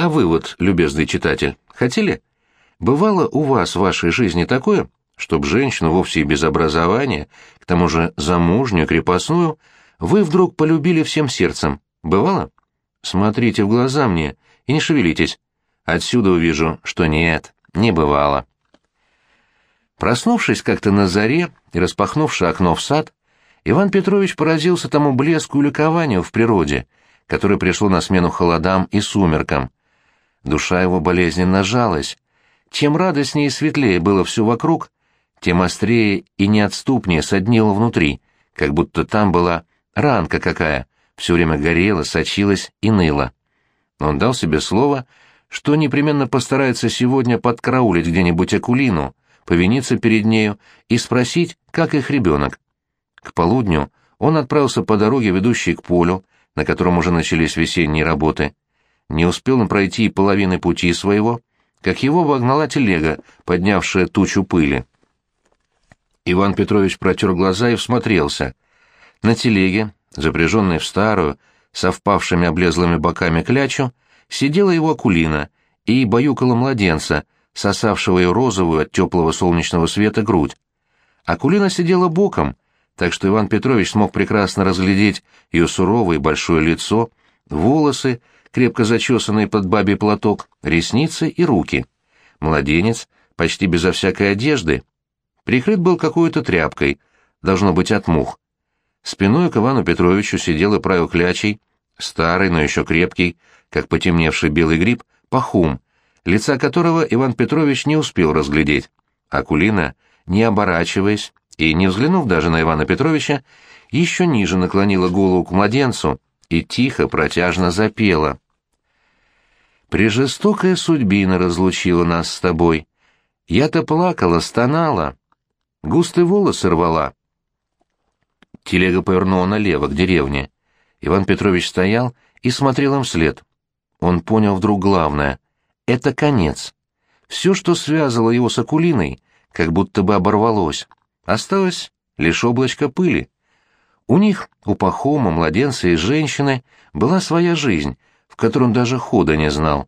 А вы вот, любезный читатель, хотели? Бывало у вас в вашей жизни такое, чтоб женщину вовсе и без образования, к тому же замужнюю, крепостную, вы вдруг полюбили всем сердцем? Бывало? Смотрите в глаза мне и не шевелитесь. Отсюда увижу, что нет, не бывало. Проснувшись как-то на заре и распахнувши окно в сад, Иван Петрович поразился тому блеску и ликованию в природе, которое пришло на смену холодам и сумеркам. Душа его болезненно жалась. Чем радостнее и светлее было все вокруг, тем острее и неотступнее соднило внутри, как будто там была ранка какая, все время горела, сочилась и ныла. Он дал себе слово, что непременно постарается сегодня подкараулить где-нибудь Акулину, повиниться перед нею и спросить, как их ребенок. К полудню он отправился по дороге, ведущей к полю, на котором уже начались весенние работы. Не успел он пройти и половины пути своего, как его вогнала телега, поднявшая тучу пыли. Иван Петрович протер глаза и всмотрелся. На телеге, запряженной в старую, со впавшими облезлыми боками клячу, сидела его акулина и баюкала младенца, сосавшего ее розовую от теплого солнечного света грудь. Акулина сидела боком, так что Иван Петрович смог прекрасно разглядеть ее суровое большое лицо, волосы, крепко зачесанные под бабий платок, ресницы и руки. Младенец, почти безо всякой одежды, прикрыт был какой-то тряпкой, должно быть от мух. Спиной к Ивану Петровичу сидел и правил клячей, старый, но еще крепкий, как потемневший белый гриб, пахум, лица которого Иван Петрович не успел разглядеть. Акулина, не оборачиваясь и не взглянув даже на Ивана Петровича, еще ниже наклонила голову к младенцу и тихо, протяжно запела. «Прежестокая судьбина разлучила нас с тобой. Я-то плакала, стонала, густые волосы рвала». Телега повернула налево, к деревне. Иван Петрович стоял и смотрел им вслед. Он понял вдруг главное — это конец. Все, что связывало его с Акулиной, как будто бы оборвалось. Осталось лишь облачко пыли. У них, у Пахома, младенца и женщины, была своя жизнь, в которой он даже хода не знал.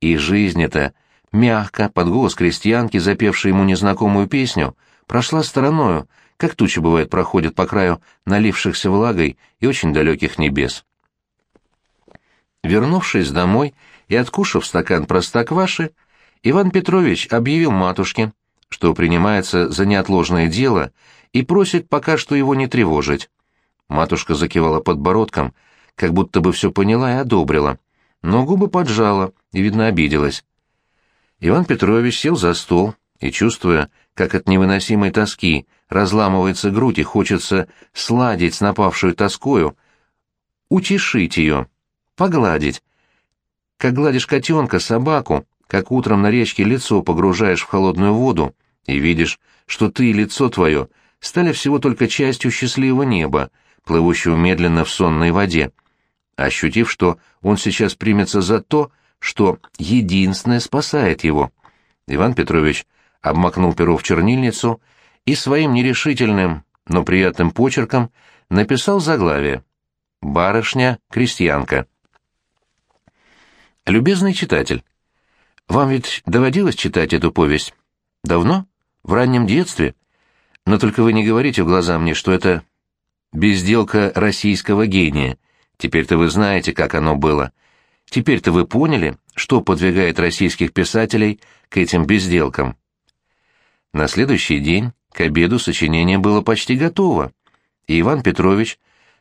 И жизнь эта, мягко, под голос крестьянки, запевшей ему незнакомую песню, прошла стороною, как тучи, бывает, проходят по краю налившихся влагой и очень далеких небес. Вернувшись домой и откушав стакан простокваши, Иван Петрович объявил матушке, что принимается за неотложное дело и просит пока что его не тревожить. Матушка закивала подбородком, как будто бы все поняла и одобрила, но губы поджала и, видно, обиделась. Иван Петрович сел за стол и, чувствуя, как от невыносимой тоски разламывается грудь и хочется сладить с напавшую тоскою, утешить ее, погладить. Как гладишь котенка, собаку, как утром на речке лицо погружаешь в холодную воду и видишь, что ты и лицо твое стали всего только частью счастливого неба, плывущего медленно в сонной воде, ощутив, что он сейчас примется за то, что единственное спасает его. Иван Петрович обмакнул перо в чернильницу и своим нерешительным, но приятным почерком написал заглавие «Барышня-крестьянка». Любезный читатель, вам ведь доводилось читать эту повесть? Давно? В раннем детстве? Но только вы не говорите в глаза мне, что это безделка российского гения. Теперь-то вы знаете, как оно было. Теперь-то вы поняли, что подвигает российских писателей к этим безделкам. На следующий день к обеду сочинение было почти готово, и Иван Петрович,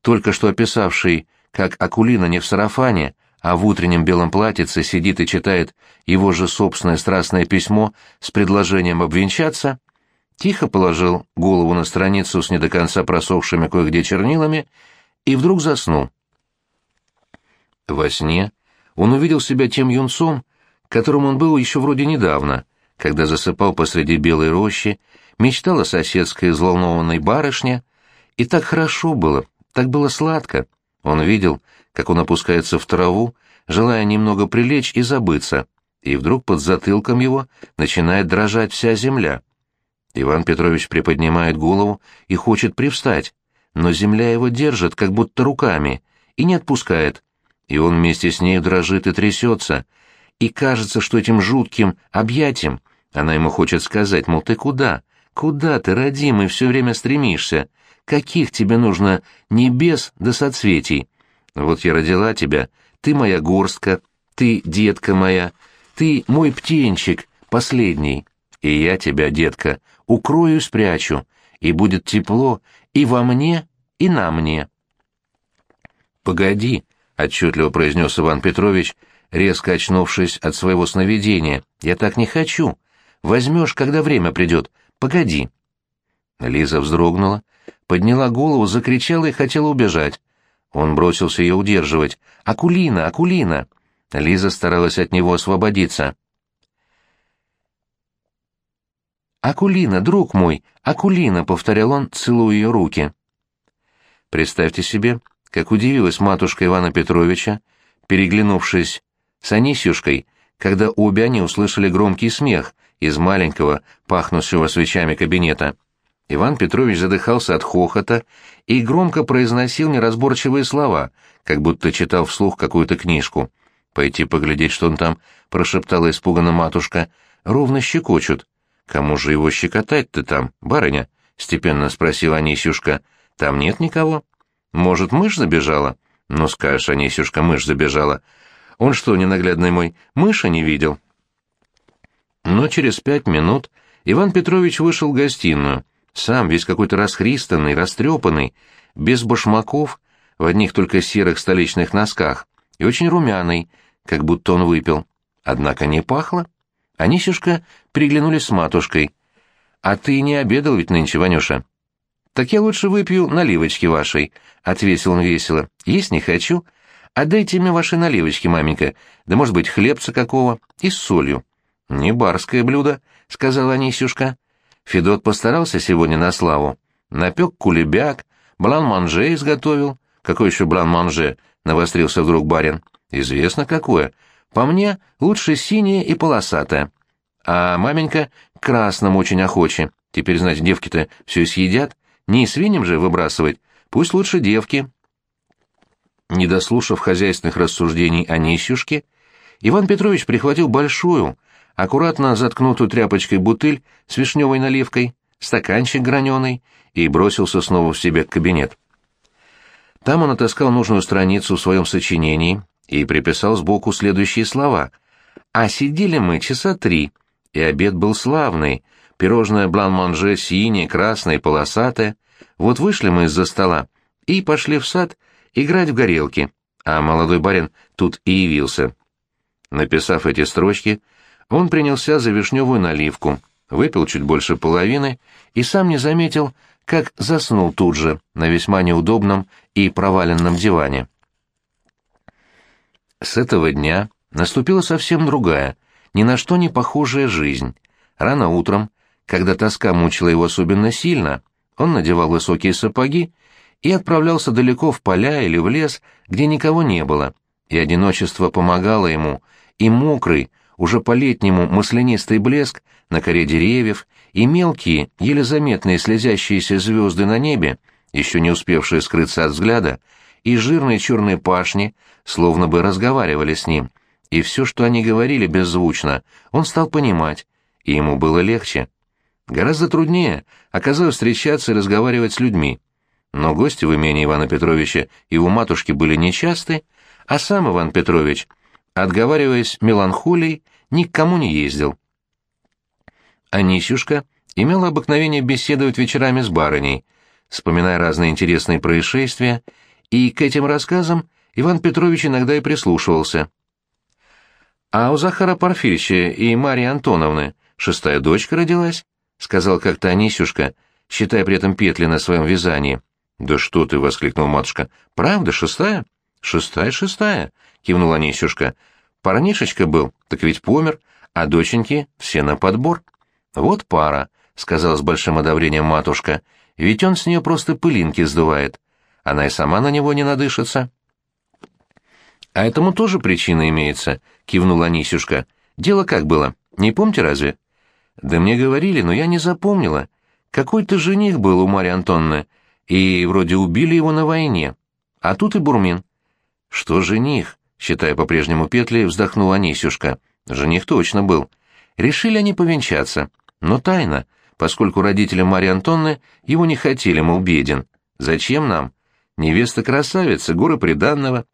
только что описавший, как Акулина не в сарафане, а в утреннем белом платьице сидит и читает его же собственное страстное письмо с предложением обвенчаться, тихо положил голову на страницу с не до конца просохшими кое-где чернилами и вдруг заснул. Во сне он увидел себя тем юнцом, которым он был еще вроде недавно, когда засыпал посреди белой рощи, мечтал о соседской взволнованной барышне, и так хорошо было, так было сладко. Он видел, как он опускается в траву, желая немного прилечь и забыться, и вдруг под затылком его начинает дрожать вся земля. Иван Петрович приподнимает голову и хочет привстать, но земля его держит, как будто руками, и не отпускает, и он вместе с ней дрожит и трясется, и кажется, что этим жутким объятием она ему хочет сказать, мол, ты куда? Куда ты, родимый, все время стремишься? Каких тебе нужно небес до да соцветий? Вот я родила тебя, ты моя горстка, ты детка моя, ты мой птенчик, последний. И я тебя, детка, укрою и спрячу, и будет тепло и во мне, и на мне. «Погоди», — отчетливо произнес Иван Петрович, резко очнувшись от своего сновидения, — «я так не хочу. Возьмешь, когда время придет. Погоди». Лиза вздрогнула, подняла голову, закричала и хотела убежать. Он бросился ее удерживать. «Акулина! Акулина!» Лиза старалась от него освободиться. «Акулина, друг мой! Акулина!» — повторял он, целуя ее руки. Представьте себе, как удивилась матушка Ивана Петровича, переглянувшись с Анисюшкой, когда обе они услышали громкий смех из маленького, пахнущего свечами кабинета. Иван Петрович задыхался от хохота и громко произносил неразборчивые слова, как будто читал вслух какую-то книжку. «Пойти поглядеть, что он там», — прошептала испуганно матушка. «Ровно щекочут». «Кому же его щекотать-то там, барыня?» — степенно спросила Анисюшка. «Там нет никого?» «Может, мышь забежала?» «Ну, скажешь, Анисюшка, мышь забежала. Он что, ненаглядный мой, мыши не видел?» Но через пять минут Иван Петрович вышел в гостиную, сам весь какой-то расхристанный, растрепанный, без башмаков, в одних только серых столичных носках, и очень румяный, как будто он выпил. Однако не пахло. Анисюшка приглянулись с матушкой. «А ты не обедал ведь нынче, Ванюша?» «Так я лучше выпью наливочки вашей», — ответил он весело. «Есть не хочу. Отдайте мне ваши наливочки, маменька, да, может быть, хлебца какого, и с солью». «Не барское блюдо», — сказала Анисюшка. Федот постарался сегодня на славу. Напек кулебяк, блан-манже изготовил. Какой еще блан-манже? Навострился вдруг барин. Известно какое. По мне, лучше синее и полосатое. А маменька красным очень охоче. Теперь, значит, девки-то все съедят. Не свиньям же выбрасывать. Пусть лучше девки. Не дослушав хозяйственных рассуждений о нищушке, Иван Петрович прихватил большую, аккуратно заткнутую тряпочкой бутыль с вишневой наливкой, стаканчик граненый и бросился снова в себе кабинет. Там он отыскал нужную страницу в своем сочинении и приписал сбоку следующие слова. «А сидели мы часа три, и обед был славный, пирожное блан-манже синее, красное, полосатое. Вот вышли мы из-за стола и пошли в сад играть в горелки, а молодой барин тут и явился». Написав эти строчки, он принялся за вишневую наливку, выпил чуть больше половины и сам не заметил, как заснул тут же на весьма неудобном и проваленном диване. С этого дня наступила совсем другая, ни на что не похожая жизнь. Рано утром, когда тоска мучила его особенно сильно, он надевал высокие сапоги и отправлялся далеко в поля или в лес, где никого не было, и одиночество помогало ему, и мокрый, уже по-летнему маслянистый блеск на коре деревьев и мелкие, еле заметные слезящиеся звезды на небе, еще не успевшие скрыться от взгляда, и жирные черные пашни, словно бы разговаривали с ним, и все, что они говорили беззвучно, он стал понимать, и ему было легче. Гораздо труднее оказалось встречаться и разговаривать с людьми. Но гости в имении Ивана Петровича и у матушки были нечасты, а сам Иван Петрович — отговариваясь меланхолией, ни к кому не ездил. Анисюшка имела обыкновение беседовать вечерами с барыней, вспоминая разные интересные происшествия, и к этим рассказам Иван Петрович иногда и прислушивался. «А у Захара Порфирьевича и Марии Антоновны шестая дочка родилась?» — сказал как-то Анисюшка, считая при этом петли на своем вязании. «Да что ты!» — воскликнул матушка. «Правда, шестая?» «Шестая, шестая!» — кивнула Анисюшка. «Парнишечка был, так ведь помер, а доченьки все на подбор». «Вот пара», — сказала с большим одобрением матушка, — «ведь он с нее просто пылинки сдувает. Она и сама на него не надышится». «А этому тоже причина имеется», — кивнула Анисюшка. «Дело как было, не помните разве?» «Да мне говорили, но я не запомнила. Какой-то жених был у Марьи Антонны, и вроде убили его на войне. А тут и Бурмин. «Что жених?» — считая по-прежнему петли, вздохнула Анисюшка. Жених точно был. Решили они повенчаться, но тайно, поскольку родители Марьи Антонны его не хотели, мол, беден. Зачем нам? Невеста красавица, горы приданного.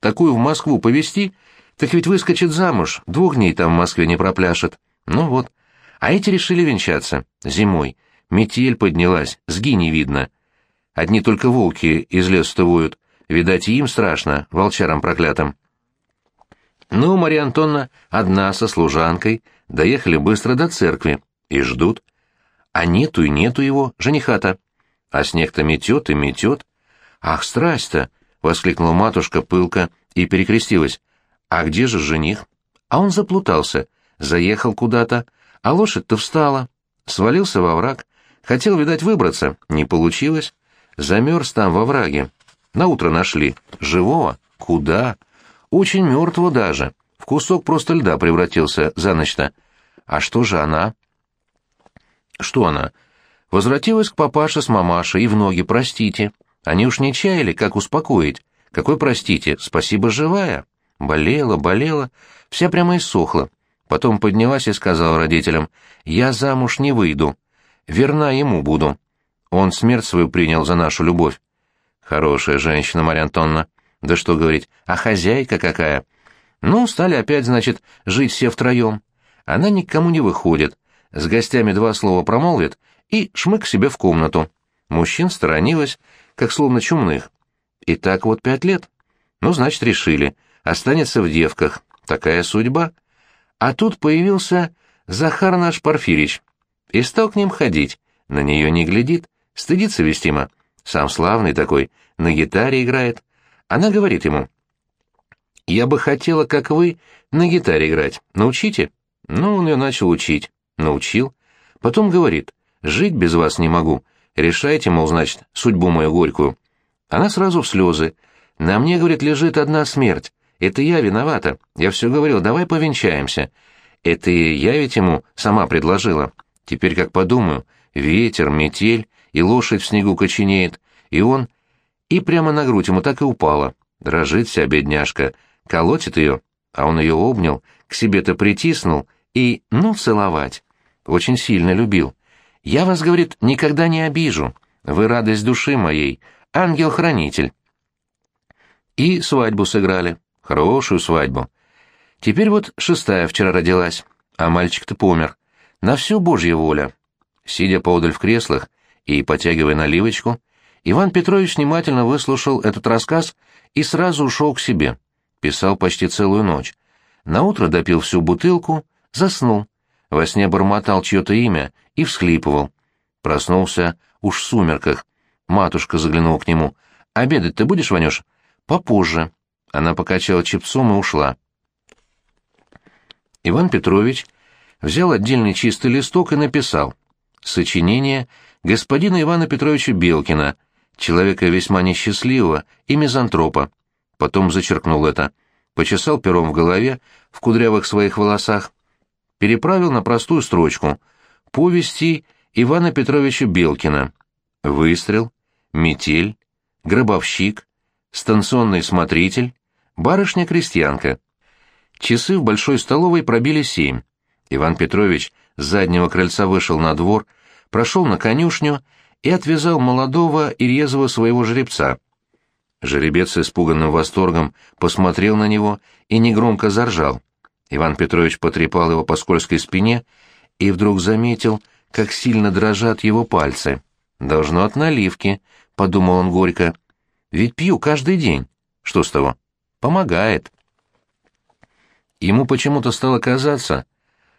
Такую в Москву повезти, так ведь выскочит замуж, двух дней там в Москве не пропляшет. Ну вот. А эти решили венчаться. Зимой. Метель поднялась, сги не видно. Одни только волки из леса воют. Видать, им страшно, волчарам проклятым. Ну, Марья Антонна одна со служанкой доехали быстро до церкви и ждут. А нету и нету его, жениха-то. А снег-то метет и метет. «Ах, страсть-то!» — воскликнула матушка пылко и перекрестилась. «А где же жених?» А он заплутался, заехал куда-то, а лошадь-то встала. Свалился во враг, хотел, видать, выбраться, не получилось. Замерз там во враге. Наутро нашли. Живого? Куда? Очень мертвого даже. В кусок просто льда превратился за ночь-то. А что же она? Что она? Возвратилась к папаше с мамашей и в ноги, простите. Они уж не чаяли, как успокоить. Какой, простите, спасибо, живая. Болела, болела, вся прямо иссохла. Потом поднялась и сказала родителям, «Я замуж не выйду. Верна ему буду. Он смерть свою принял за нашу любовь». Хорошая женщина, Марья Антонна. Да что говорить, а хозяйка какая? Ну, стали опять, значит, жить все втроем. Она никому не выходит. С гостями два слова промолвит и шмык себе в комнату. Мужчин сторонилась, как словно чумных. И так вот пять лет. Ну, значит, решили. Останется в девках. Такая судьба. А тут появился Захар наш Порфирич. И стал к ним ходить. На нее не глядит. Стыдится вестимо. Сам славный такой. На гитаре играет. Она говорит ему. «Я бы хотела, как вы, на гитаре играть. Научите?» Ну, он ее начал учить. Научил. Потом говорит. «Жить без вас не могу. Решайте, мол, значит, судьбу мою горькую. Она сразу в слезы. На мне, говорит, лежит одна смерть. Это я виновата. Я все говорил, давай повенчаемся. Это я ведь ему сама предложила. Теперь как подумаю, ветер, метель, и лошадь в снегу коченеет, и он... И прямо на грудь ему так и упала. Дрожит вся бедняжка, колотит ее, а он ее обнял, к себе-то притиснул и, ну, целовать. Очень сильно любил. «Я вас, — говорит, — никогда не обижу. Вы радость души моей, ангел-хранитель». И свадьбу сыграли. Хорошую свадьбу. Теперь вот шестая вчера родилась, а мальчик-то помер. На всю Божья воля. Сидя поодаль в креслах и потягивая наливочку, Иван Петрович внимательно выслушал этот рассказ и сразу ушел к себе. Писал почти целую ночь. Наутро допил всю бутылку, заснул. Во сне бормотал чье-то имя и всхлипывал. Проснулся уж в сумерках. Матушка заглянула к нему. «Обедать ты будешь, Ванюш?» «Попозже». Она покачала чепцом и ушла. Иван Петрович взял отдельный чистый листок и написал «Сочинение господина Ивана Петровича Белкина, человека весьма несчастливого и мизантропа». Потом зачеркнул это, почесал пером в голове, в кудрявых своих волосах переправил на простую строчку «Повести Ивана Петровича Белкина». Выстрел, метель, гробовщик, станционный смотритель, барышня-крестьянка. Часы в большой столовой пробили семь. Иван Петрович с заднего крыльца вышел на двор, прошел на конюшню и отвязал молодого и резвого своего жеребца. Жеребец с испуганным восторгом посмотрел на него и негромко заржал. Иван Петрович потрепал его по скользкой спине и вдруг заметил, как сильно дрожат его пальцы. «Должно от наливки», — подумал он горько. «Ведь пью каждый день. Что с того? Помогает». Ему почему-то стало казаться,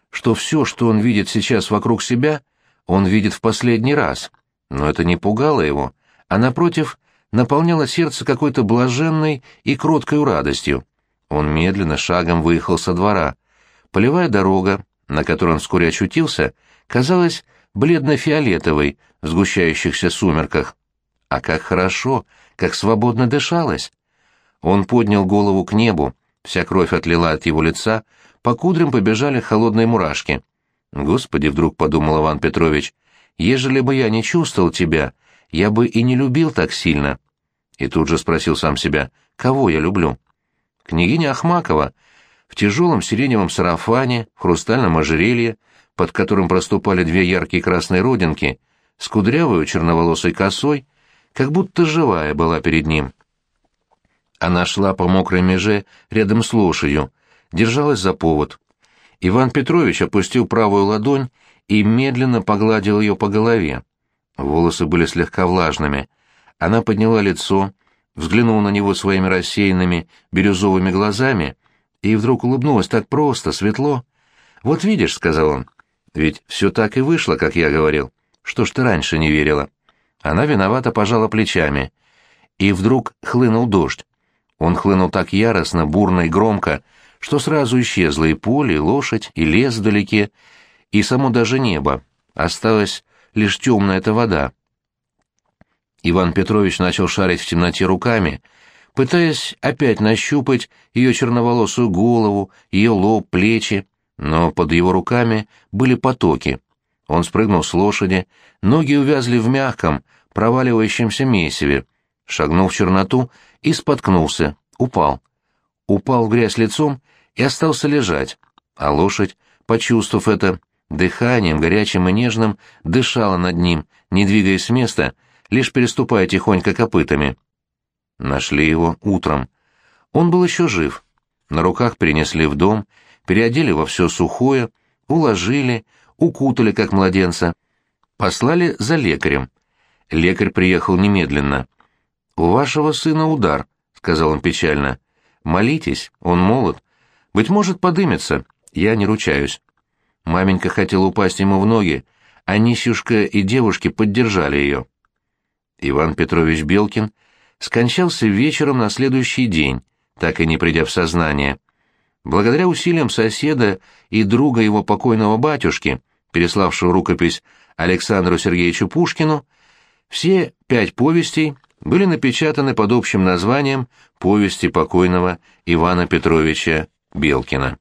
что все, что он видит сейчас вокруг себя, он видит в последний раз. Но это не пугало его, а, напротив, наполняло сердце какой-то блаженной и кроткой радостью. Он медленно шагом выехал со двора. Полевая дорога, на которой он вскоре очутился, казалась бледно-фиолетовой в сгущающихся сумерках. А как хорошо, как свободно дышалось! Он поднял голову к небу, вся кровь отлила от его лица, по кудрям побежали холодные мурашки. «Господи!» — вдруг подумал Иван Петрович, «ежели бы я не чувствовал тебя, я бы и не любил так сильно». И тут же спросил сам себя, «Кого я люблю?» Княгиня Ахмакова в тяжелом сиреневом сарафане, в хрустальном ожерелье, под которым проступали две яркие красные родинки, с кудрявой черноволосой косой, как будто живая была перед ним. Она шла по мокрой меже рядом с лошадью, держалась за повод. Иван Петрович опустил правую ладонь и медленно погладил ее по голове. Волосы были слегка влажными. Она подняла лицо, взглянула на него своими рассеянными бирюзовыми глазами и вдруг улыбнулась так просто, светло. «Вот видишь», — сказал он, — «ведь все так и вышло, как я говорил. Что ж ты раньше не верила?» Она виновато пожала плечами. И вдруг хлынул дождь. Он хлынул так яростно, бурно и громко, что сразу исчезло и поле, и лошадь, и лес вдалеке, и само даже небо. Осталась лишь темная эта вода. Иван Петрович начал шарить в темноте руками, пытаясь опять нащупать ее черноволосую голову, ее лоб, плечи, но под его руками были потоки. Он спрыгнул с лошади, ноги увязли в мягком, проваливающемся месиве, шагнул в черноту и споткнулся, упал. Упал в грязь лицом и остался лежать, а лошадь, почувствовав это, дыханием, горячим и нежным, дышала над ним, не двигаясь с места, лишь переступая тихонько копытами. Нашли его утром. Он был еще жив. На руках перенесли в дом, переодели во все сухое, уложили, укутали, как младенца. Послали за лекарем. Лекарь приехал немедленно. «У вашего сына удар», — сказал он печально. «Молитесь, он молод. Быть может, подымется, я не ручаюсь». Маменька хотела упасть ему в ноги, а Нисюшка и девушки поддержали ее. Иван Петрович Белкин скончался вечером на следующий день, так и не придя в сознание. Благодаря усилиям соседа и друга его покойного батюшки, переславшего рукопись Александру Сергеевичу Пушкину, все пять повестей были напечатаны под общим названием «Повести покойного Ивана Петровича Белкина».